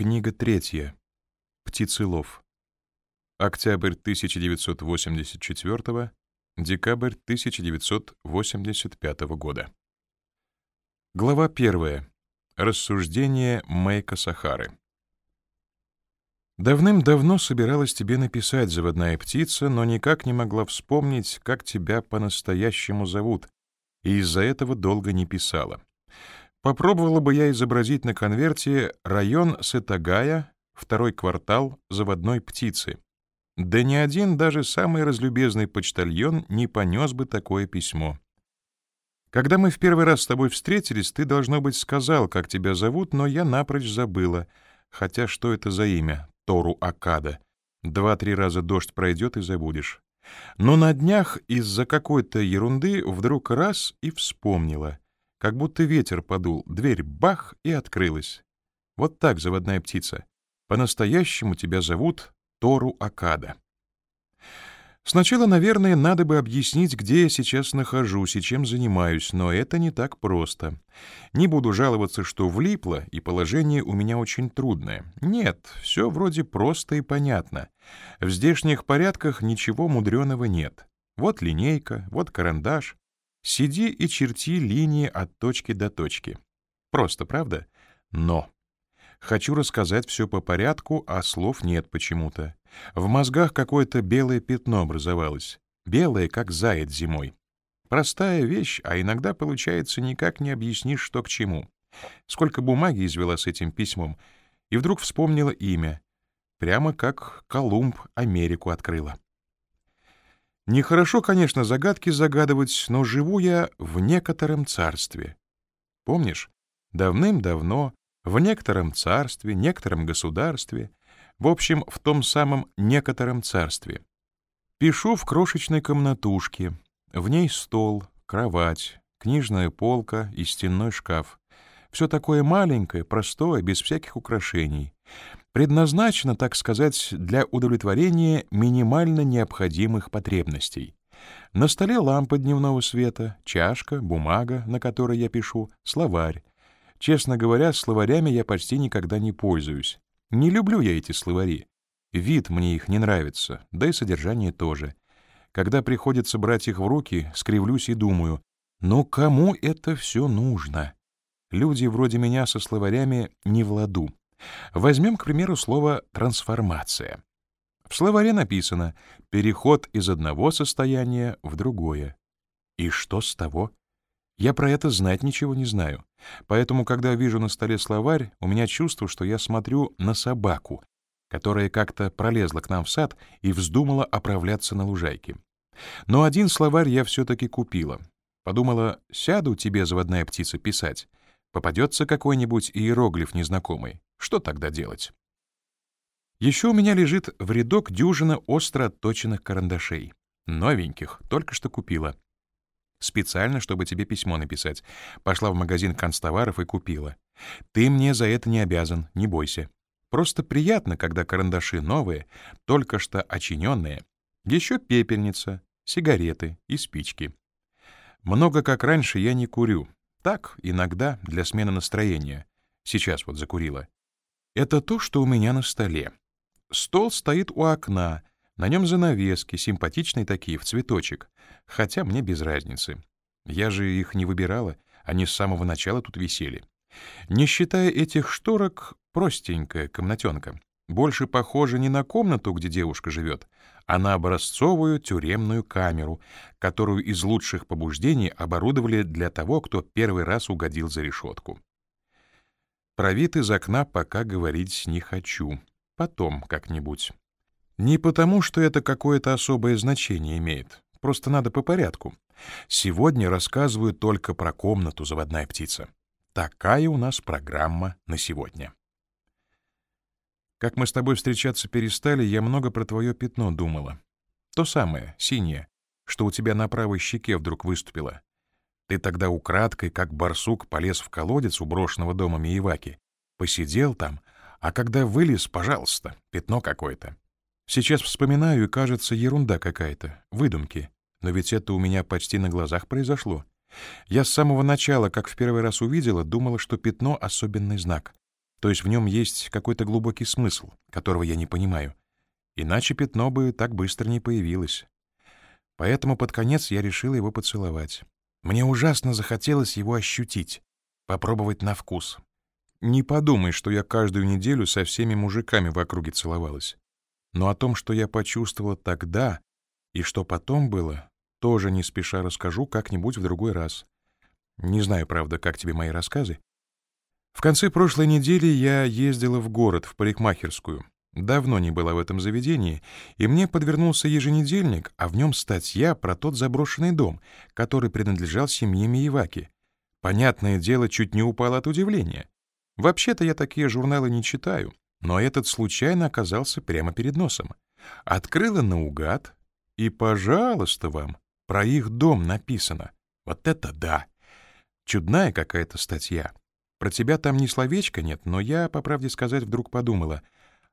Книга третья. Птицелов. Октябрь 1984, декабрь 1985 года. Глава первая. Рассуждение Мэйка Сахары. Давным-давно собиралась тебе написать, заводная птица, но никак не могла вспомнить, как тебя по-настоящему зовут, и из-за этого долго не писала. Попробовала бы я изобразить на конверте район Сетагая, второй квартал заводной птицы. Да ни один, даже самый разлюбезный почтальон не понес бы такое письмо. Когда мы в первый раз с тобой встретились, ты, должно быть, сказал, как тебя зовут, но я напрочь забыла. Хотя что это за имя? Тору Акада. Два-три раза дождь пройдет и забудешь. Но на днях из-за какой-то ерунды вдруг раз и вспомнила — как будто ветер подул, дверь бах и открылась. Вот так, заводная птица. По-настоящему тебя зовут Тору Акада. Сначала, наверное, надо бы объяснить, где я сейчас нахожусь и чем занимаюсь, но это не так просто. Не буду жаловаться, что влипло, и положение у меня очень трудное. Нет, все вроде просто и понятно. В здешних порядках ничего мудреного нет. Вот линейка, вот карандаш, Сиди и черти линии от точки до точки. Просто, правда? Но. Хочу рассказать все по порядку, а слов нет почему-то. В мозгах какое-то белое пятно образовалось. Белое, как заяц зимой. Простая вещь, а иногда, получается, никак не объяснишь, что к чему. Сколько бумаги извела с этим письмом, и вдруг вспомнила имя. Прямо как Колумб Америку открыла. Нехорошо, конечно, загадки загадывать, но живу я в некотором царстве. Помнишь? Давным-давно, в некотором царстве, некотором государстве, в общем, в том самом некотором царстве. Пишу в крошечной комнатушке, в ней стол, кровать, книжная полка и стенной шкаф. Все такое маленькое, простое, без всяких украшений предназначена, так сказать, для удовлетворения минимально необходимых потребностей. На столе лампа дневного света, чашка, бумага, на которой я пишу, словарь. Честно говоря, словарями я почти никогда не пользуюсь. Не люблю я эти словари. Вид мне их не нравится, да и содержание тоже. Когда приходится брать их в руки, скривлюсь и думаю, ну кому это все нужно? Люди вроде меня со словарями не в ладу. Возьмем, к примеру, слово «трансформация». В словаре написано «переход из одного состояния в другое». И что с того? Я про это знать ничего не знаю. Поэтому, когда вижу на столе словарь, у меня чувство, что я смотрю на собаку, которая как-то пролезла к нам в сад и вздумала оправляться на лужайке. Но один словарь я все-таки купила. Подумала, сяду тебе, заводная птица, писать. Попадется какой-нибудь иероглиф незнакомый. Что тогда делать? Еще у меня лежит в рядок дюжина остро отточенных карандашей. Новеньких, только что купила. Специально, чтобы тебе письмо написать. Пошла в магазин канцтоваров и купила. Ты мне за это не обязан, не бойся. Просто приятно, когда карандаши новые, только что очиненные. Еще пепельница, сигареты и спички. Много как раньше я не курю. Так, иногда, для смены настроения. Сейчас вот закурила. Это то, что у меня на столе. Стол стоит у окна, на нем занавески, симпатичные такие, в цветочек, хотя мне без разницы. Я же их не выбирала, они с самого начала тут висели. Не считая этих шторок, простенькая комнатенка. Больше похожа не на комнату, где девушка живет, а на образцовую тюремную камеру, которую из лучших побуждений оборудовали для того, кто первый раз угодил за решетку. Про вид из окна пока говорить не хочу. Потом как-нибудь. Не потому, что это какое-то особое значение имеет. Просто надо по порядку. Сегодня рассказываю только про комнату «Заводная птица». Такая у нас программа на сегодня. Как мы с тобой встречаться перестали, я много про твое пятно думала. То самое, синее, что у тебя на правой щеке вдруг выступило. Ты тогда украдкой, как барсук, полез в колодец у брошенного дома Миеваки. Посидел там, а когда вылез, пожалуйста, пятно какое-то. Сейчас вспоминаю, и кажется, ерунда какая-то, выдумки. Но ведь это у меня почти на глазах произошло. Я с самого начала, как в первый раз увидела, думала, что пятно — особенный знак. То есть в нем есть какой-то глубокий смысл, которого я не понимаю. Иначе пятно бы так быстро не появилось. Поэтому под конец я решила его поцеловать. Мне ужасно захотелось его ощутить, попробовать на вкус. Не подумай, что я каждую неделю со всеми мужиками в округе целовалась. Но о том, что я почувствовала тогда и что потом было, тоже не спеша расскажу как-нибудь в другой раз. Не знаю, правда, как тебе мои рассказы. В конце прошлой недели я ездила в город, в парикмахерскую. Давно не была в этом заведении, и мне подвернулся еженедельник, а в нем статья про тот заброшенный дом, который принадлежал семье Миеваки. Понятное дело, чуть не упал от удивления. Вообще-то я такие журналы не читаю, но этот случайно оказался прямо перед носом. Открыла наугад, и, пожалуйста вам, про их дом написано. Вот это да! Чудная какая-то статья. Про тебя там ни словечка нет, но я, по правде сказать, вдруг подумала,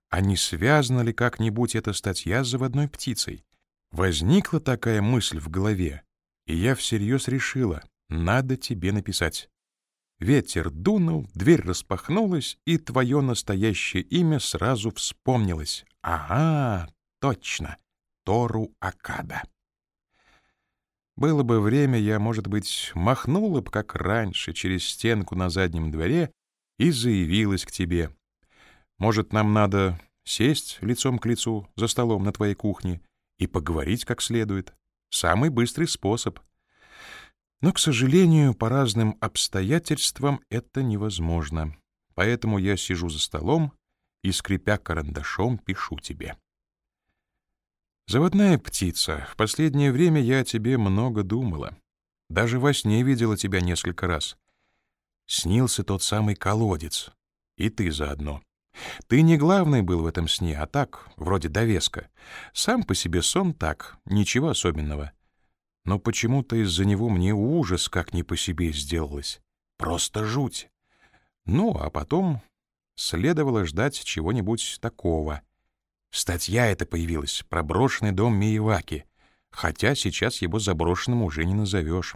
а не связана ли как-нибудь эта статья с заводной птицей? Возникла такая мысль в голове, и я всерьез решила, надо тебе написать. Ветер дунул, дверь распахнулась, и твое настоящее имя сразу вспомнилось. Ага, точно, Тору Акада. Было бы время, я, может быть, махнула бы, как раньше, через стенку на заднем дворе и заявилась к тебе. Может, нам надо сесть лицом к лицу за столом на твоей кухне и поговорить как следует. Самый быстрый способ — но, к сожалению, по разным обстоятельствам это невозможно. Поэтому я сижу за столом и, скрипя карандашом, пишу тебе. Заводная птица, в последнее время я о тебе много думала. Даже во сне видела тебя несколько раз. Снился тот самый колодец. И ты заодно. Ты не главный был в этом сне, а так, вроде довеска. Сам по себе сон так, ничего особенного но почему-то из-за него мне ужас как не по себе сделалось. Просто жуть. Ну, а потом следовало ждать чего-нибудь такого. Статья эта появилась про брошенный дом Миеваки, хотя сейчас его заброшенным уже не назовешь.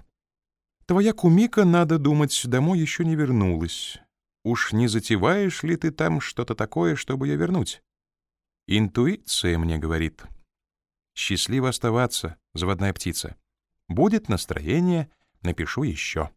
Твоя кумика, надо думать, домой еще не вернулась. Уж не затеваешь ли ты там что-то такое, чтобы ее вернуть? Интуиция мне говорит. Счастливо оставаться, заводная птица. Будет настроение, напишу еще.